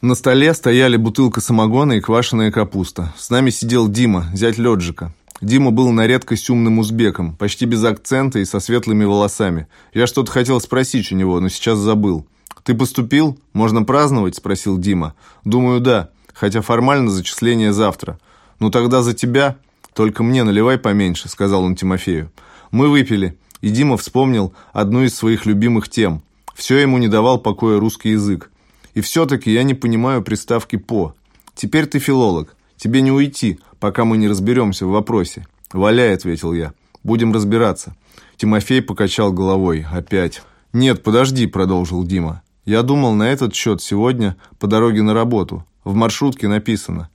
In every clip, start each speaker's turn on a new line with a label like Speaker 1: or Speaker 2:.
Speaker 1: На столе стояли бутылка самогона и квашеная капуста. С нами сидел Дима, зять Леджика. Дима был на редкость умным узбеком, почти без акцента и со светлыми волосами. Я что-то хотел спросить у него, но сейчас забыл. «Ты поступил? Можно праздновать?» – спросил Дима. «Думаю, да, хотя формально зачисление завтра. Ну тогда за тебя. Только мне наливай поменьше», – сказал он Тимофею. Мы выпили, и Дима вспомнил одну из своих любимых тем. Все ему не давал покоя русский язык. И все-таки я не понимаю приставки «по». Теперь ты филолог. Тебе не уйти, пока мы не разберемся в вопросе. «Валяй», — ответил я. «Будем разбираться». Тимофей покачал головой. Опять. «Нет, подожди», — продолжил Дима. «Я думал на этот счет сегодня по дороге на работу. В маршрутке написано.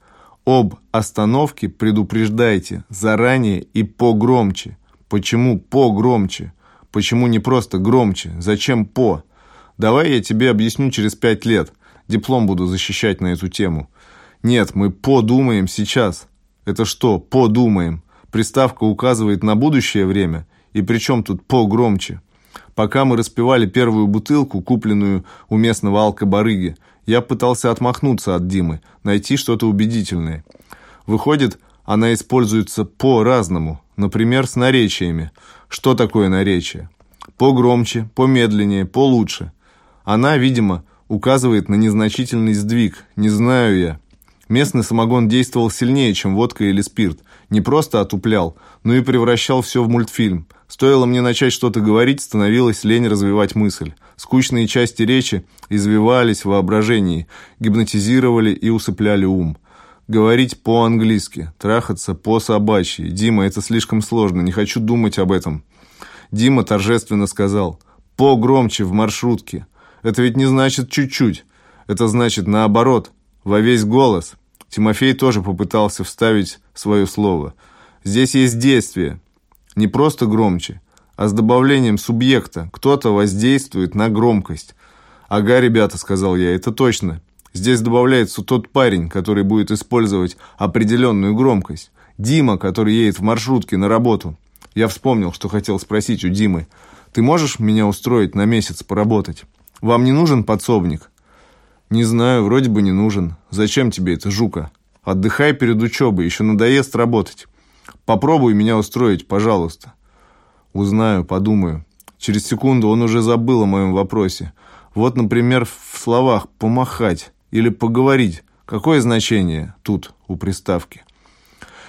Speaker 1: Об остановке предупреждайте заранее и погромче. Почему погромче? Почему не просто громче? Зачем по? Давай я тебе объясню через пять лет. Диплом буду защищать на эту тему. Нет, мы подумаем сейчас. Это что, подумаем? Приставка указывает на будущее время? И причем тут погромче? Пока мы распивали первую бутылку, купленную у местного алкобарыги, я пытался отмахнуться от Димы, найти что-то убедительное. Выходит, она используется по-разному, например, с наречиями. Что такое наречие? Погромче, помедленнее, получше. Она, видимо, указывает на незначительный сдвиг, не знаю я. Местный самогон действовал сильнее, чем водка или спирт. Не просто отуплял, но и превращал все в мультфильм. Стоило мне начать что-то говорить, становилось лень развивать мысль. Скучные части речи извивались в воображении, гипнотизировали и усыпляли ум. Говорить по-английски, трахаться по-собачьи. Дима, это слишком сложно, не хочу думать об этом. Дима торжественно сказал «Погромче в маршрутке». Это ведь не значит чуть-чуть. Это значит наоборот, во весь голос. Тимофей тоже попытался вставить свое слово. Здесь есть действие. Не просто громче, а с добавлением субъекта. Кто-то воздействует на громкость. «Ага, ребята», — сказал я, — «это точно. Здесь добавляется тот парень, который будет использовать определенную громкость. Дима, который едет в маршрутке на работу». Я вспомнил, что хотел спросить у Димы. «Ты можешь меня устроить на месяц поработать?» Вам не нужен подсобник?» «Не знаю, вроде бы не нужен. Зачем тебе это, жука? Отдыхай перед учебой, еще надоест работать. Попробуй меня устроить, пожалуйста». «Узнаю, подумаю». Через секунду он уже забыл о моем вопросе. Вот, например, в словах «помахать» или «поговорить». Какое значение тут у приставки?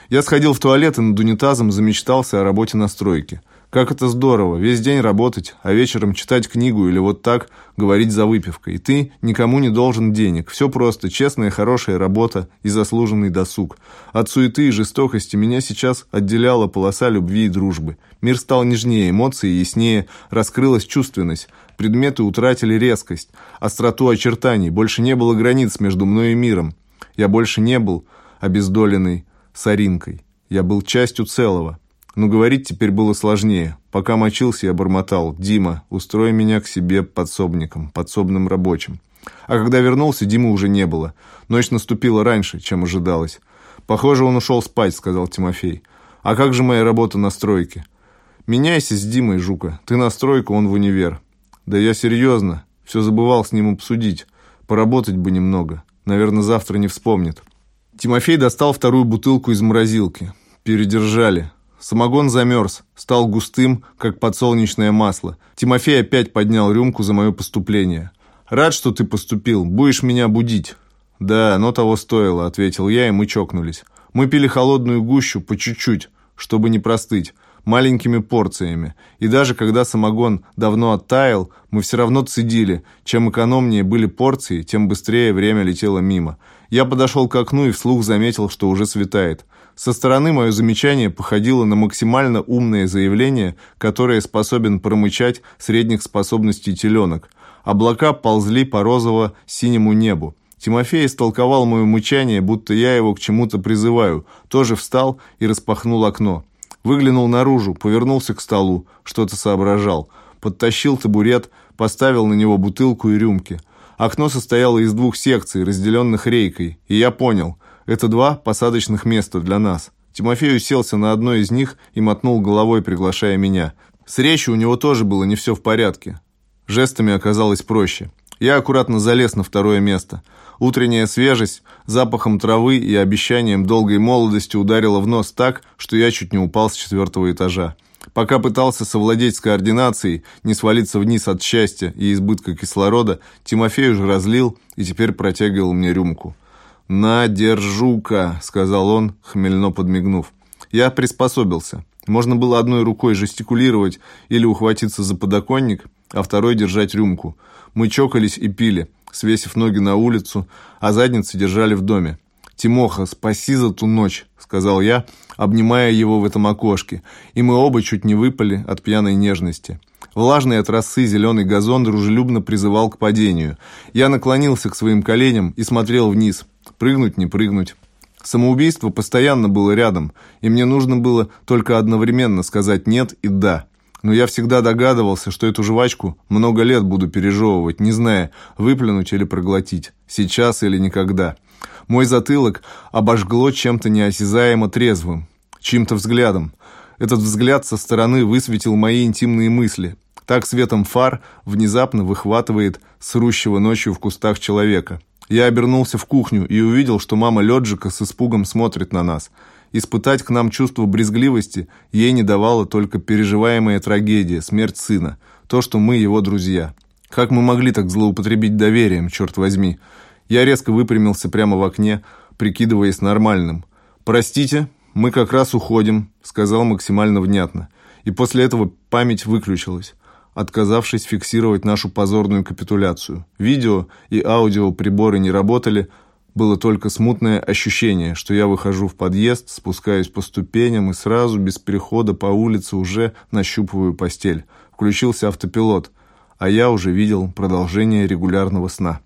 Speaker 1: Я сходил в туалет и над унитазом замечтался о работе на стройке. Как это здорово, весь день работать, а вечером читать книгу или вот так говорить за выпивкой. И ты никому не должен денег. Все просто, честная, хорошая работа и заслуженный досуг. От суеты и жестокости меня сейчас отделяла полоса любви и дружбы. Мир стал нежнее, эмоции яснее, раскрылась чувственность. Предметы утратили резкость, остроту очертаний. Больше не было границ между мной и миром. Я больше не был обездоленный соринкой. Я был частью целого. Но говорить теперь было сложнее. Пока мочился, я бормотал. «Дима, устрой меня к себе подсобником, подсобным рабочим». А когда вернулся, Димы уже не было. Ночь наступила раньше, чем ожидалось. «Похоже, он ушел спать», — сказал Тимофей. «А как же моя работа на стройке?» «Меняйся с Димой, Жука. Ты на стройку, он в универ». «Да я серьезно. Все забывал с ним обсудить. Поработать бы немного. Наверное, завтра не вспомнит». Тимофей достал вторую бутылку из морозилки. Передержали. Самогон замерз, стал густым, как подсолнечное масло. Тимофей опять поднял рюмку за мое поступление. «Рад, что ты поступил. Будешь меня будить». «Да, оно того стоило», — ответил я, и мы чокнулись. Мы пили холодную гущу по чуть-чуть, чтобы не простыть, маленькими порциями. И даже когда самогон давно оттаял, мы все равно цедили. Чем экономнее были порции, тем быстрее время летело мимо. Я подошел к окну и вслух заметил, что уже светает. Со стороны мое замечание походило на максимально умное заявление, которое способен промычать средних способностей теленок. Облака ползли по розово-синему небу. Тимофей истолковал мое мычание, будто я его к чему-то призываю, тоже встал и распахнул окно. Выглянул наружу, повернулся к столу, что-то соображал. Подтащил табурет, поставил на него бутылку и рюмки. Окно состояло из двух секций, разделенных рейкой, и я понял – это два посадочных места для нас. Тимофей уселся на одно из них и мотнул головой, приглашая меня. С речью у него тоже было не все в порядке. Жестами оказалось проще. Я аккуратно залез на второе место. Утренняя свежесть, запахом травы и обещанием долгой молодости ударила в нос так, что я чуть не упал с четвертого этажа. Пока пытался совладеть с координацией, не свалиться вниз от счастья и избытка кислорода, Тимофей уже разлил и теперь протягивал мне рюмку. «На, держу-ка», — сказал он, хмельно подмигнув. Я приспособился. Можно было одной рукой жестикулировать или ухватиться за подоконник, а второй держать рюмку. Мы чокались и пили, свесив ноги на улицу, а задницы держали в доме. «Тимоха, спаси за ту ночь», — сказал я, обнимая его в этом окошке, и мы оба чуть не выпали от пьяной нежности. Влажный от росы зеленый газон дружелюбно призывал к падению. Я наклонился к своим коленям и смотрел вниз. Прыгнуть, не прыгнуть. Самоубийство постоянно было рядом, и мне нужно было только одновременно сказать «нет» и «да». Но я всегда догадывался, что эту жвачку много лет буду пережевывать, не зная, выплюнуть или проглотить, сейчас или никогда. Мой затылок обожгло чем-то неосязаемо трезвым, чьим-то взглядом. Этот взгляд со стороны высветил мои интимные мысли. Так светом фар внезапно выхватывает срущего ночью в кустах человека. Я обернулся в кухню и увидел, что мама Лёджика с испугом смотрит на нас. Испытать к нам чувство брезгливости ей не давала только переживаемая трагедия, смерть сына, то, что мы его друзья. Как мы могли так злоупотребить доверием, черт возьми? Я резко выпрямился прямо в окне, прикидываясь нормальным. «Простите, мы как раз уходим», — сказал максимально внятно. И после этого память выключилась, отказавшись фиксировать нашу позорную капитуляцию. Видео и аудио приборы не работали, было только смутное ощущение, что я выхожу в подъезд, спускаюсь по ступеням и сразу, без перехода по улице, уже нащупываю постель. Включился автопилот, а я уже видел продолжение регулярного сна.